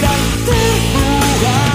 mirarte on.